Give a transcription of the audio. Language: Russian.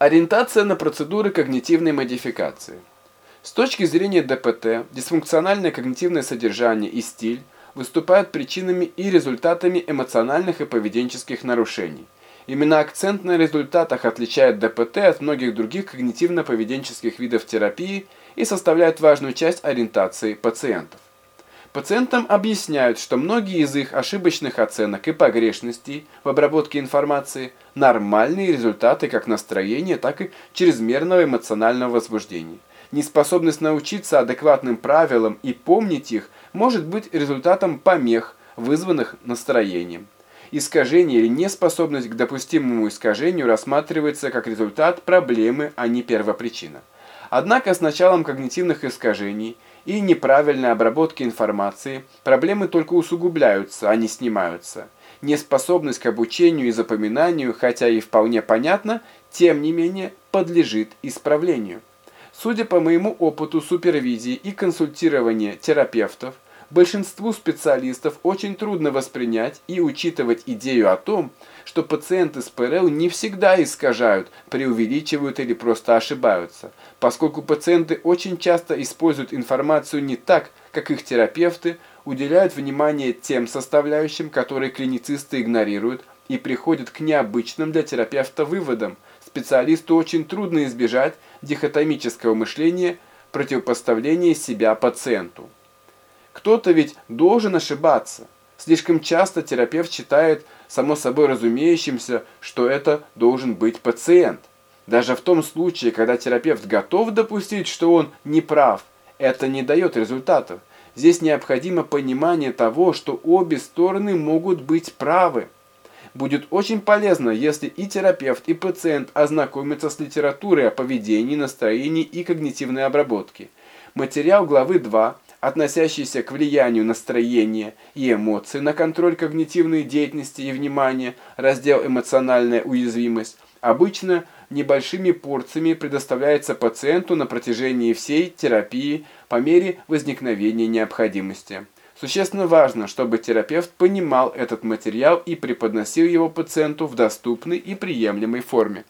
Ориентация на процедуры когнитивной модификации. С точки зрения ДПТ, дисфункциональное когнитивное содержание и стиль выступают причинами и результатами эмоциональных и поведенческих нарушений. Именно акцент на результатах отличает ДПТ от многих других когнитивно-поведенческих видов терапии и составляет важную часть ориентации пациентов. Пациентам объясняют, что многие из их ошибочных оценок и погрешностей в обработке информации – нормальные результаты как настроения, так и чрезмерного эмоционального возбуждения. Неспособность научиться адекватным правилам и помнить их может быть результатом помех, вызванных настроением. Искажение или неспособность к допустимому искажению рассматривается как результат проблемы, а не первопричина. Однако с началом когнитивных искажений и неправильной обработки информации проблемы только усугубляются, а не снимаются. Неспособность к обучению и запоминанию, хотя и вполне понятна, тем не менее подлежит исправлению. Судя по моему опыту супервизии и консультирования терапевтов, большинству специалистов очень трудно воспринять и учитывать идею о том, что пациенты с ПРЛ не всегда искажают, преувеличивают или просто ошибаются, поскольку пациенты очень часто используют информацию не так, как их терапевты, уделяют внимание тем составляющим, которые клиницисты игнорируют, и приходят к необычным для терапевта выводам. Специалисту очень трудно избежать дихотомического мышления, противопоставления себя пациенту. Кто-то ведь должен ошибаться. Слишком часто терапевт считает само собой разумеющимся, что это должен быть пациент. Даже в том случае, когда терапевт готов допустить, что он не прав, это не дает результатов. Здесь необходимо понимание того, что обе стороны могут быть правы. Будет очень полезно, если и терапевт, и пациент ознакомятся с литературой о поведении, настроении и когнитивной обработке. Материал главы 2 относящийся к влиянию настроения и эмоций на контроль когнитивной деятельности и внимания, раздел «Эмоциональная уязвимость», обычно небольшими порциями предоставляется пациенту на протяжении всей терапии по мере возникновения необходимости. Существенно важно, чтобы терапевт понимал этот материал и преподносил его пациенту в доступной и приемлемой форме.